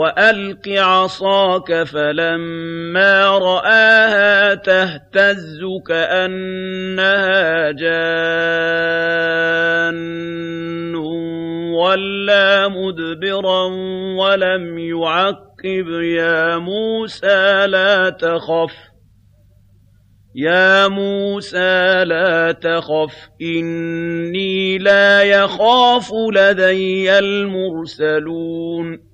وَأَلْقِ عَصَاكَ فَلَمَّا رَآهَا تَهْتَزُّ كَأَنَّهَا جَانٌّ وَلَّىٰ مُدْبِرًا وَلَمْ يُعَقِّبْ يَا مُوسَىٰ لَا تَخَفْ يَا مُوسَىٰ لَا تَخَفْ إِنِّي لَا يَخَافُ لَدَيَّ الْمُرْسَلُونَ